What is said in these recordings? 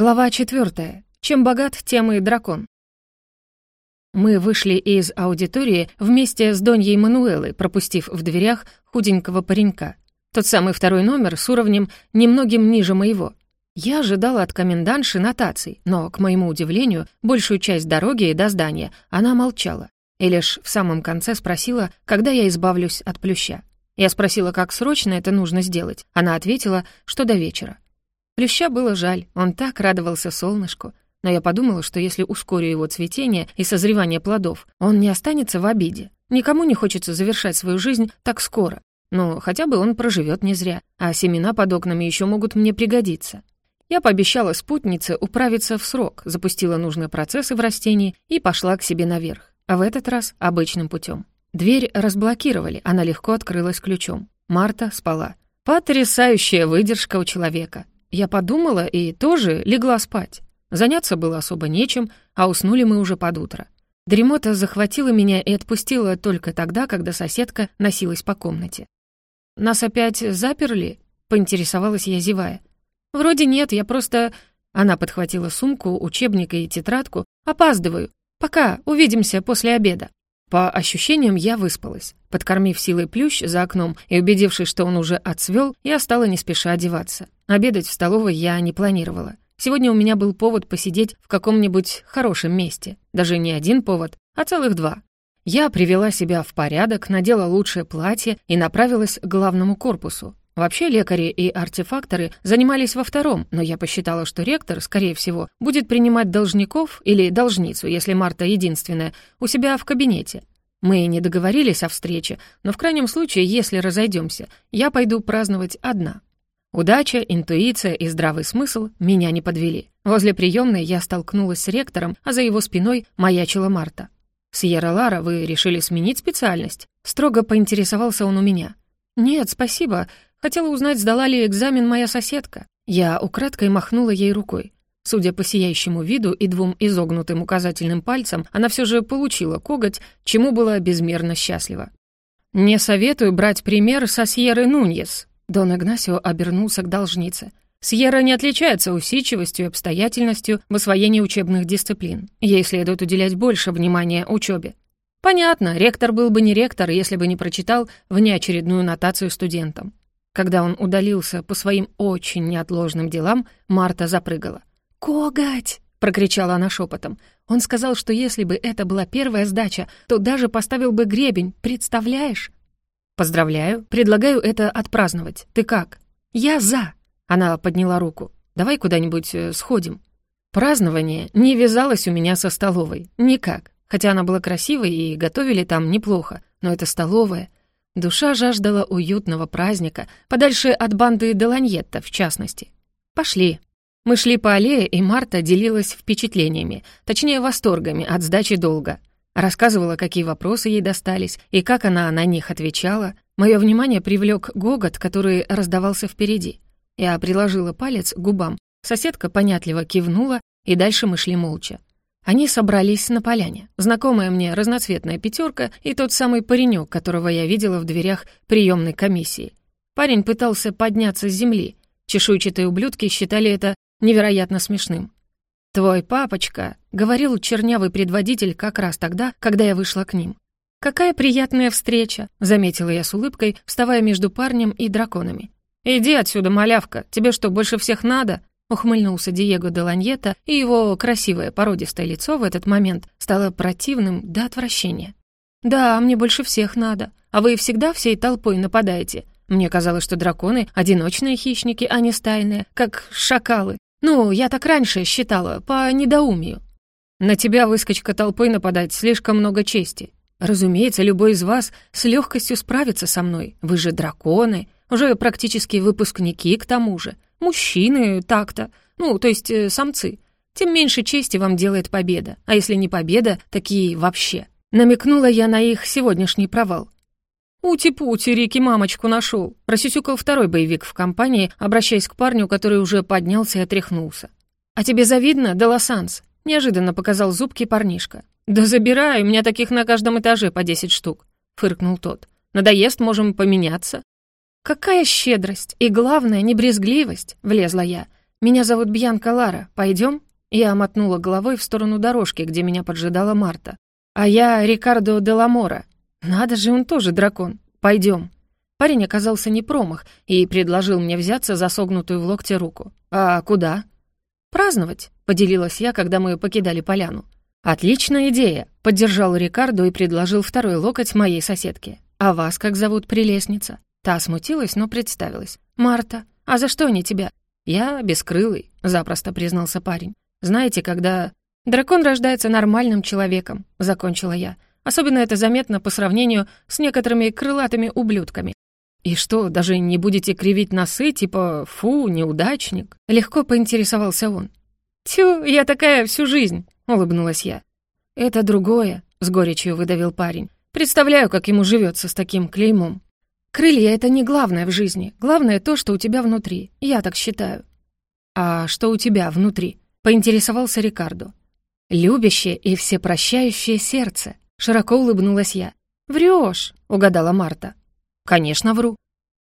Глава четвертая. Чем богат, тем и дракон. Мы вышли из аудитории вместе с Доньей Мануэлой, пропустив в дверях худенького паренька. Тот самый второй номер с уровнем немногим ниже моего. Я ожидала от комендантши нотаций, но, к моему удивлению, большую часть дороги до здания она молчала. И лишь в самом конце спросила, когда я избавлюсь от плюща. Я спросила, как срочно это нужно сделать. Она ответила, что до вечера. Плюща было жаль, он так радовался солнышку. Но я подумала, что если ускорю его цветение и созревание плодов, он не останется в обиде. Никому не хочется завершать свою жизнь так скоро. Но хотя бы он проживет не зря, а семена под окнами еще могут мне пригодиться. Я пообещала спутнице управиться в срок, запустила нужные процессы в растении и пошла к себе наверх. А в этот раз обычным путем. Дверь разблокировали, она легко открылась ключом. Марта спала. Потрясающая выдержка у человека. Я подумала и тоже легла спать. Заняться было особо нечем, а уснули мы уже под утро. Дремота захватила меня и отпустила только тогда, когда соседка носилась по комнате. «Нас опять заперли?» — поинтересовалась я, зевая. «Вроде нет, я просто...» Она подхватила сумку, учебник и тетрадку. «Опаздываю. Пока, увидимся после обеда». По ощущениям, я выспалась. Подкормив силой плющ за окном и убедившись, что он уже отцвел, я стала не спеша одеваться. Обедать в столовой я не планировала. Сегодня у меня был повод посидеть в каком-нибудь хорошем месте. Даже не один повод, а целых два. Я привела себя в порядок, надела лучшее платье и направилась к главному корпусу. Вообще лекари и артефакторы занимались во втором, но я посчитала, что ректор, скорее всего, будет принимать должников или должницу, если Марта единственная, у себя в кабинете. Мы не договорились о встрече, но в крайнем случае, если разойдемся, я пойду праздновать одна. Удача, интуиция и здравый смысл меня не подвели. Возле приемной я столкнулась с ректором, а за его спиной маячила Марта. «Сьерра Лара, вы решили сменить специальность?» Строго поинтересовался он у меня. «Нет, спасибо. Хотела узнать, сдала ли экзамен моя соседка. Я украдкой махнула ей рукой. Судя по сияющему виду и двум изогнутым указательным пальцам, она все же получила коготь, чему была безмерно счастлива. «Не советую брать пример со Сьерры Нуньес», Дон Игнасио обернулся к должнице. Сьерра не отличается усидчивостью и обстоятельностью в освоении учебных дисциплин. Ей следует уделять больше внимания учебе. Понятно, ректор был бы не ректор, если бы не прочитал внеочередную нотацию студентам. Когда он удалился по своим очень неотложным делам, Марта запрыгала. «Коготь!» — прокричала она шепотом. «Он сказал, что если бы это была первая сдача, то даже поставил бы гребень, представляешь?» «Поздравляю, предлагаю это отпраздновать. Ты как?» «Я за!» — она подняла руку. «Давай куда-нибудь э, сходим». Празднование не вязалось у меня со столовой. Никак. Хотя она была красивой и готовили там неплохо. Но это столовая. Душа жаждала уютного праздника, подальше от банды Деланьетта, в частности. «Пошли». Мы шли по аллее, и Марта делилась впечатлениями, точнее, восторгами от сдачи долга. Рассказывала, какие вопросы ей достались и как она на них отвечала. Мое внимание привлек гогот, который раздавался впереди. Я приложила палец к губам. Соседка понятливо кивнула, и дальше мы шли молча. Они собрались на поляне. Знакомая мне разноцветная пятерка и тот самый паренек, которого я видела в дверях приемной комиссии. Парень пытался подняться с земли. Чешуйчатые ублюдки считали это невероятно смешным. «Твой папочка», — говорил чернявый предводитель как раз тогда, когда я вышла к ним. «Какая приятная встреча», — заметила я с улыбкой, вставая между парнем и драконами. «Иди отсюда, малявка, тебе что, больше всех надо?» Ухмыльнулся Диего де Ланьета, и его красивое породистое лицо в этот момент стало противным до отвращения. «Да, мне больше всех надо. А вы всегда всей толпой нападаете? Мне казалось, что драконы — одиночные хищники, а не стайные, как шакалы. Ну, я так раньше считала, по недоумию. На тебя, выскочка толпой, нападать слишком много чести. Разумеется, любой из вас с легкостью справится со мной. Вы же драконы, уже практически выпускники к тому же. Мужчины так-то, ну, то есть э, самцы. Тем меньше чести вам делает победа, а если не победа, такие вообще. Намекнула я на их сегодняшний провал. «Ути-пути, Рики мамочку нашел», — просюсюкал второй боевик в компании, обращаясь к парню, который уже поднялся и отряхнулся. «А тебе завидно, Делосанс?» — неожиданно показал зубки парнишка. «Да забирай, у меня таких на каждом этаже по десять штук», — фыркнул тот. «Надоест, можем поменяться». «Какая щедрость! И главное, не брезгливость!» — влезла я. «Меня зовут Бьянка Лара. Пойдем?» Я мотнула головой в сторону дорожки, где меня поджидала Марта. «А я Рикардо де Ламора. Надо же, он тоже дракон. Пойдем». Парень оказался не промах и предложил мне взяться за согнутую в локте руку. «А куда?» «Праздновать», — поделилась я, когда мы покидали поляну. «Отличная идея», — поддержал Рикардо и предложил второй локоть моей соседке. «А вас как зовут, прелестница?» Та смутилась, но представилась. «Марта. А за что они тебя?» «Я бескрылый», — запросто признался парень. «Знаете, когда...» «Дракон рождается нормальным человеком», — закончила я. «Особенно это заметно по сравнению с некоторыми крылатыми ублюдками. «И что, даже не будете кривить носы, типа «фу, неудачник»?» Легко поинтересовался он. «Тю, я такая всю жизнь», — улыбнулась я. «Это другое», — с горечью выдавил парень. «Представляю, как ему живется с таким клеймом». «Крылья — это не главное в жизни. Главное то, что у тебя внутри. Я так считаю». «А что у тебя внутри?» — поинтересовался Рикардо. «Любящее и всепрощающее сердце», — широко улыбнулась я. «Врёшь», — угадала Марта. «Конечно, вру».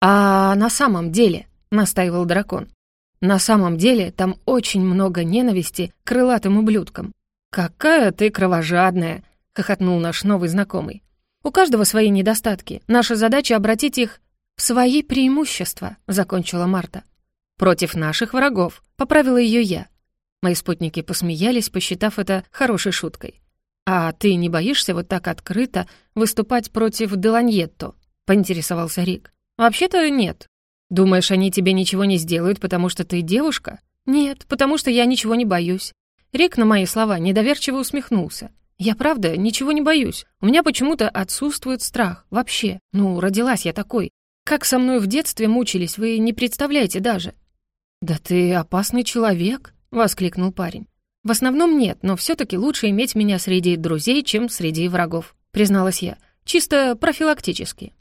«А на самом деле», — настаивал дракон, «на самом деле там очень много ненависти к крылатым ублюдкам». «Какая ты кровожадная!» — хохотнул наш новый знакомый. «У каждого свои недостатки. Наша задача — обратить их в свои преимущества», — закончила Марта. «Против наших врагов», — поправила ее я. Мои спутники посмеялись, посчитав это хорошей шуткой. «А ты не боишься вот так открыто выступать против Деланьетто?» — поинтересовался Рик. «Вообще-то нет. Думаешь, они тебе ничего не сделают, потому что ты девушка?» «Нет, потому что я ничего не боюсь». Рик на мои слова недоверчиво усмехнулся. «Я правда ничего не боюсь. У меня почему-то отсутствует страх. Вообще. Ну, родилась я такой. Как со мной в детстве мучились, вы не представляете даже». «Да ты опасный человек», — воскликнул парень. «В основном нет, но все таки лучше иметь меня среди друзей, чем среди врагов», — призналась я. «Чисто профилактически».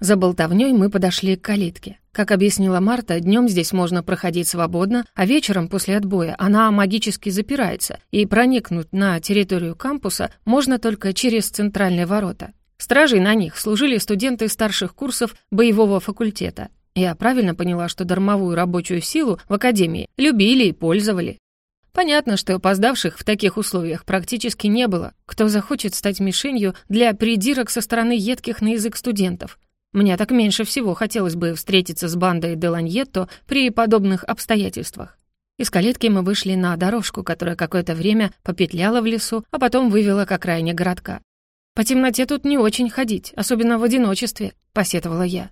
За болтовнёй мы подошли к калитке. Как объяснила Марта, днём здесь можно проходить свободно, а вечером после отбоя она магически запирается, и проникнуть на территорию кампуса можно только через центральные ворота. Стражей на них служили студенты старших курсов боевого факультета. Я правильно поняла, что дармовую рабочую силу в академии любили и пользовали. Понятно, что опоздавших в таких условиях практически не было. Кто захочет стать мишенью для придирок со стороны едких на язык студентов? Мне так меньше всего хотелось бы встретиться с бандой Деланьетто при подобных обстоятельствах. Из калитки мы вышли на дорожку, которая какое-то время попетляла в лесу, а потом вывела к окраине городка. «По темноте тут не очень ходить, особенно в одиночестве», — посетовала я.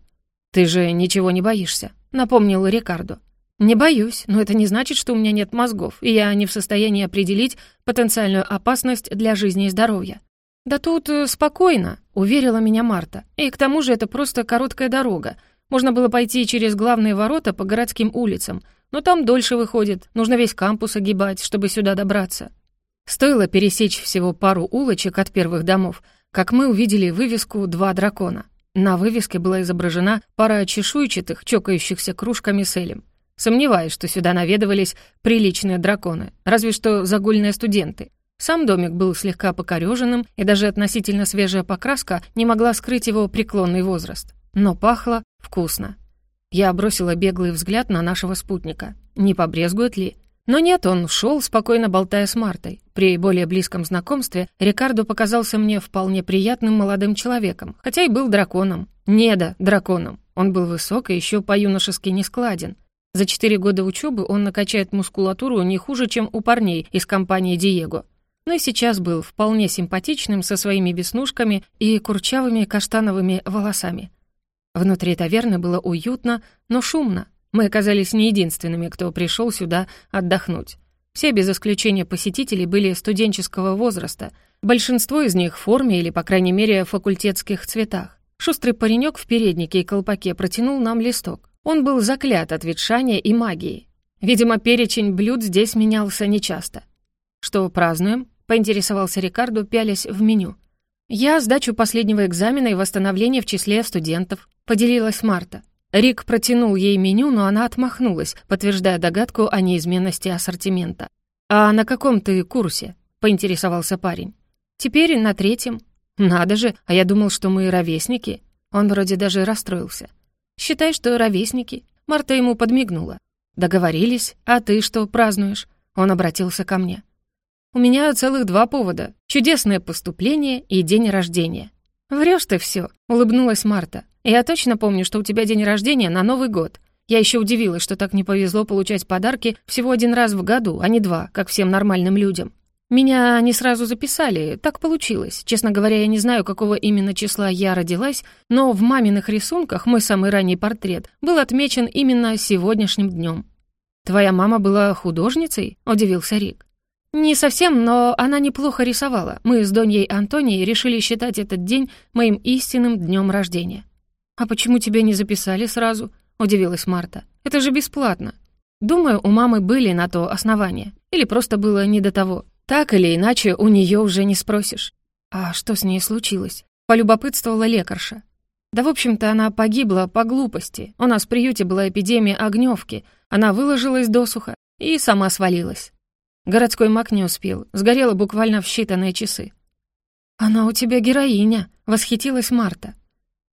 «Ты же ничего не боишься», — напомнил Рикардо. «Не боюсь, но это не значит, что у меня нет мозгов, и я не в состоянии определить потенциальную опасность для жизни и здоровья. «Да тут э, спокойно», — уверила меня Марта. «И к тому же это просто короткая дорога. Можно было пойти через главные ворота по городским улицам, но там дольше выходит, нужно весь кампус огибать, чтобы сюда добраться». Стоило пересечь всего пару улочек от первых домов, как мы увидели вывеску «Два дракона». На вывеске была изображена пара чешуйчатых, чокающихся кружками с элем. Сомневаюсь, что сюда наведывались приличные драконы, разве что загульные студенты — сам домик был слегка покорёженным, и даже относительно свежая покраска не могла скрыть его преклонный возраст. Но пахло вкусно. Я бросила беглый взгляд на нашего спутника. Не побрезгует ли? Но нет, он шел, спокойно болтая с Мартой. При более близком знакомстве Рикардо показался мне вполне приятным молодым человеком, хотя и был драконом. Не да, драконом. Он был высок и еще по-юношески нескладен. За четыре года учебы он накачает мускулатуру не хуже, чем у парней из компании «Диего» но и сейчас был вполне симпатичным со своими веснушками и курчавыми каштановыми волосами. Внутри таверны было уютно, но шумно. Мы оказались не единственными, кто пришел сюда отдохнуть. Все без исключения посетители были студенческого возраста, большинство из них в форме или, по крайней мере, в факультетских цветах. Шустрый паренек в переднике и колпаке протянул нам листок. Он был заклят от ветшания и магии. Видимо, перечень блюд здесь менялся нечасто. «Что, празднуем?» Поинтересовался Рикардо, пялясь в меню. «Я сдачу последнего экзамена и восстановление в числе студентов», — поделилась Марта. Рик протянул ей меню, но она отмахнулась, подтверждая догадку о неизменности ассортимента. «А на каком ты курсе?» — поинтересовался парень. «Теперь на третьем». «Надо же, а я думал, что мы ровесники». Он вроде даже расстроился. «Считай, что ровесники». Марта ему подмигнула. «Договорились. А ты что празднуешь?» Он обратился ко мне. «У меня целых два повода. Чудесное поступление и день рождения». «Врёшь ты всё», — улыбнулась Марта. «Я точно помню, что у тебя день рождения на Новый год. Я ещё удивилась, что так не повезло получать подарки всего один раз в году, а не два, как всем нормальным людям. Меня не сразу записали, так получилось. Честно говоря, я не знаю, какого именно числа я родилась, но в маминых рисунках мой самый ранний портрет был отмечен именно сегодняшним днем. «Твоя мама была художницей?» — удивился Рик. «Не совсем, но она неплохо рисовала. Мы с Доньей Антонией решили считать этот день моим истинным днем рождения». «А почему тебя не записали сразу?» — удивилась Марта. «Это же бесплатно». Думаю, у мамы были на то основания. Или просто было не до того. Так или иначе, у нее уже не спросишь. А что с ней случилось? Полюбопытствовала лекарша. Да, в общем-то, она погибла по глупости. У нас в приюте была эпидемия огневки. Она выложилась досуха и сама свалилась. Городской маг не успел, сгорела буквально в считанные часы. «Она у тебя героиня», — восхитилась Марта.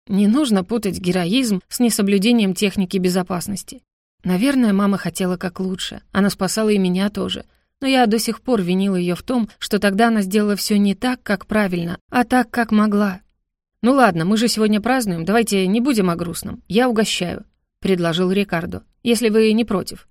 Не нужно путать героизм с несоблюдением техники безопасности. Наверное, мама хотела как лучше. Она спасала и меня тоже. Но я до сих пор винила ее в том, что тогда она сделала все не так, как правильно, а так, как могла. «Ну ладно, мы же сегодня празднуем, давайте не будем о грустном. Я угощаю», — предложил Рикардо, «если вы не против».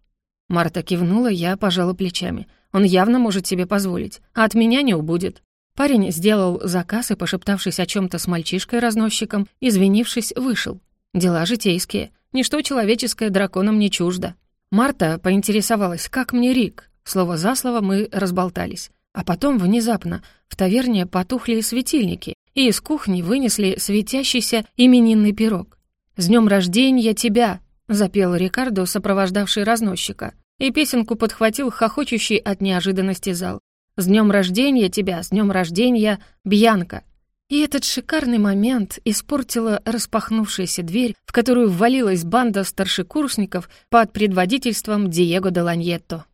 Марта кивнула, я пожала плечами. Он явно может себе позволить, а от меня не убудет. Парень сделал заказ и, пошептавшись о чем то с мальчишкой-разносчиком, извинившись, вышел. Дела житейские. Ничто человеческое драконам не чуждо. Марта поинтересовалась, как мне Рик. Слово за слово мы разболтались. А потом внезапно в таверне потухли светильники, и из кухни вынесли светящийся именинный пирог. «С днем рождения тебя!» — запел Рикардо, сопровождавший разносчика и песенку подхватил хохочущий от неожиданности зал. «С днем рождения тебя! С днем рождения, Бьянка!» И этот шикарный момент испортила распахнувшаяся дверь, в которую ввалилась банда старшекурсников под предводительством Диего де Ланьетто.